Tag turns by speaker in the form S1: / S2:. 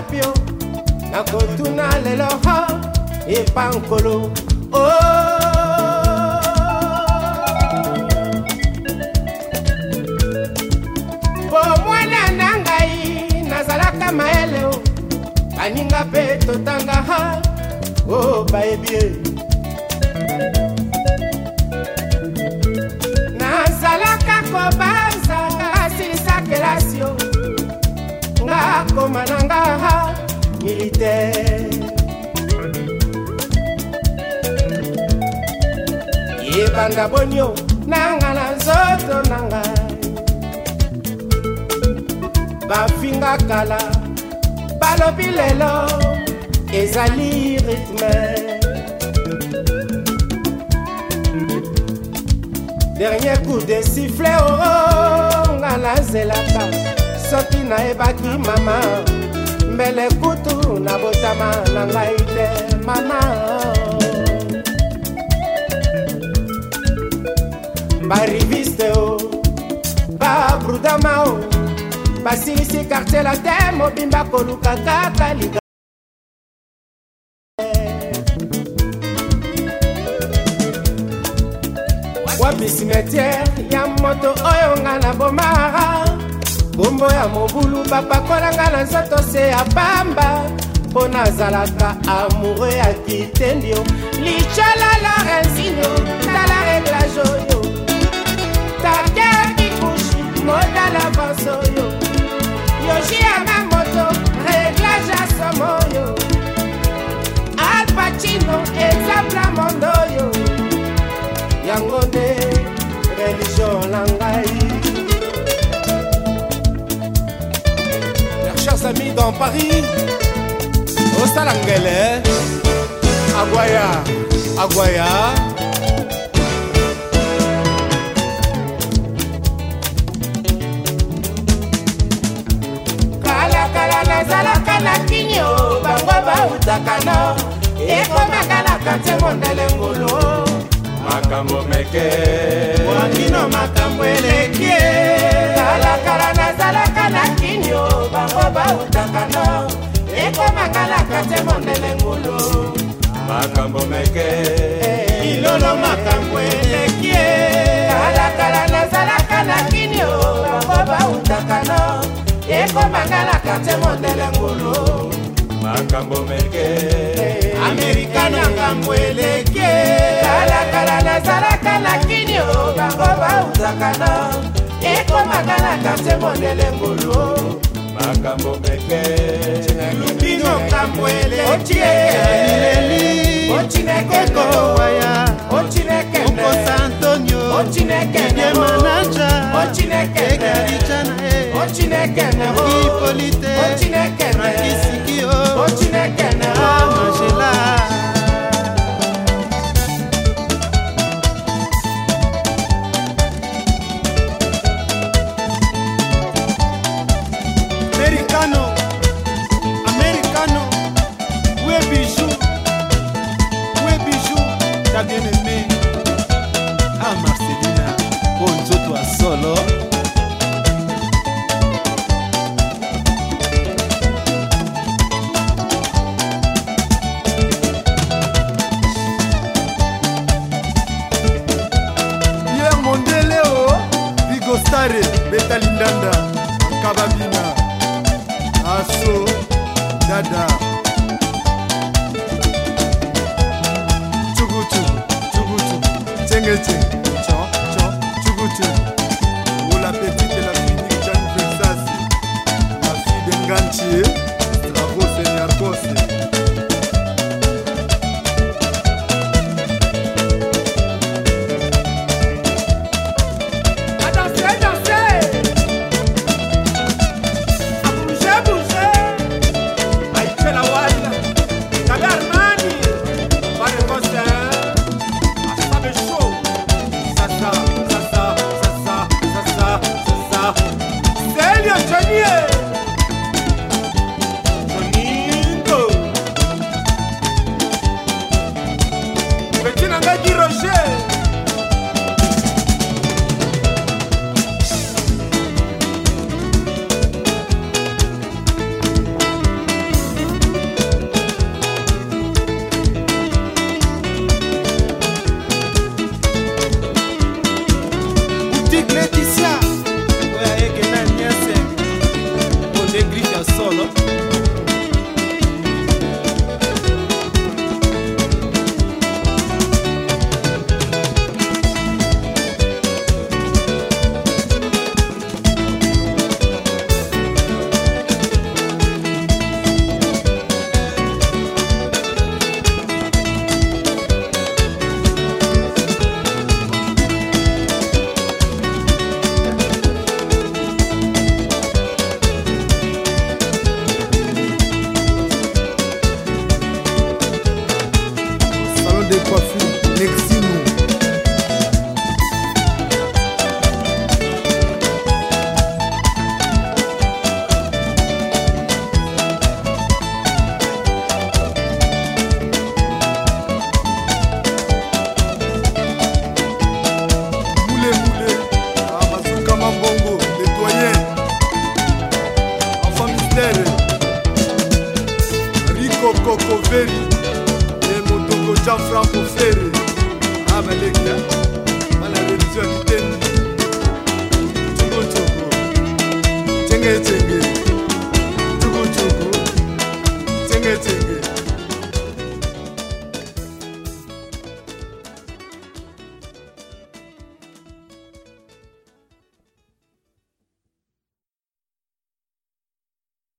S1: mapio nakotuna lelo epa nkolo oh. baninga mpe totanga ha o bayebi ye nazalaka koba nakoma na nga militaire yebanda bonio nanga na nzoto na ngai bafinga kala balobi lelo ezali rythme dernier coup de sifflet oonga oh, nazelaka oh, soki nayebaki mama mbele kutu na botama na ngai te mama bariviste o babrudama o basilisi kartier la te mobimba koluka kaka lika wapi simetiere ya moto oyo ngai nabomaka mbombo ya mobulu bapakolanga na nzoto se ya pamba mpo nazalaka amoure ya kitendio lichala lorensinio tala reglage oyo taker kikushi modala vanse oyo yoji yanga moto reglage ya somo oyo alpacino ezabla mondo oyo Paris, dans Paris, au Salangele, Aguaya, Aguaya. kalakala nazalaka na kinio bango bautaka no ekomaka na katie mondele ngolo makambo meke wakino makambo eleki kalakala nazala motakano ekomangalaka te mondele ngulu makambo meke amerika na ngambo eleke kalakala nazalaka lakini o bango bautakano ekomangalaka te mondele ngulu makambo meke lubino ngambo elekeotineke kowaya otineke okosa antonio otineke tolite na kisikio amajela americano americano we bijou we bijou ta bien ah marcelina po nzoto ya solo lindanda kababina aso dada tugutugu tugutugu cengecenge leticia oyo ayeke na niese podegrife ya solo feri e motoko jeanfranco fere abaleka ah, bana reviso ya kiteni cokocoko cengecenge